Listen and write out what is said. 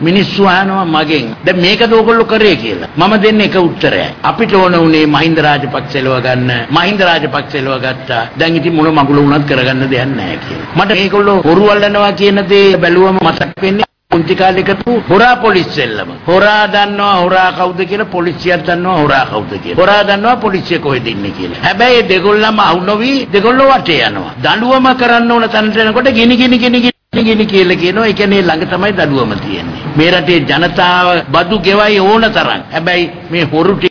මිනිස්සු අහනවා මගෙන් දැන් මේකද ඕගොල්ලෝ කරේ කියලා. මම දෙන්නේ එක උත්තරයයි. අපිට ඕන උනේ මහින්ද රාජපක්ෂ එලව ගන්න. මහින්ද රාජපක්ෂ එලව ගත්තා. දැන් ඉතින් මොන මගුල වුණත් කරගන්න දෙයක් නැහැ කියලා. මට මේගොල්ලෝ හොරු අල්ලනවා කියන දේ බැලුවම මතක් වෙන්නේ පුංචි කාලේ එකතු හොරා පොලිස් සෙල්ලම. හොරා දන්නවා හොරා කවුද කියලා පොලිසියක් දන්නවා හොරා කවුද කියලා. හොරා දන්නවා පොලිසිය කොහෙද ඉන්නේ කියලා. හැබැයි දෙගොල්ලම අහු නොවි දෙගොල්ලෝ වටේ යනවා. දඬුවම කරන්න ඕන තැනට එනකොට ගිනි ගිනි ගිනි ගිනි ගිනි කියලා කියනවා. ඒ කියන්නේ ළඟ තමයි දඬුවම තියෙන්නේ. මේ රටේ ජනතාව බදු ගෙවයි ඕන තරම්. හැබැයි මේ හොරු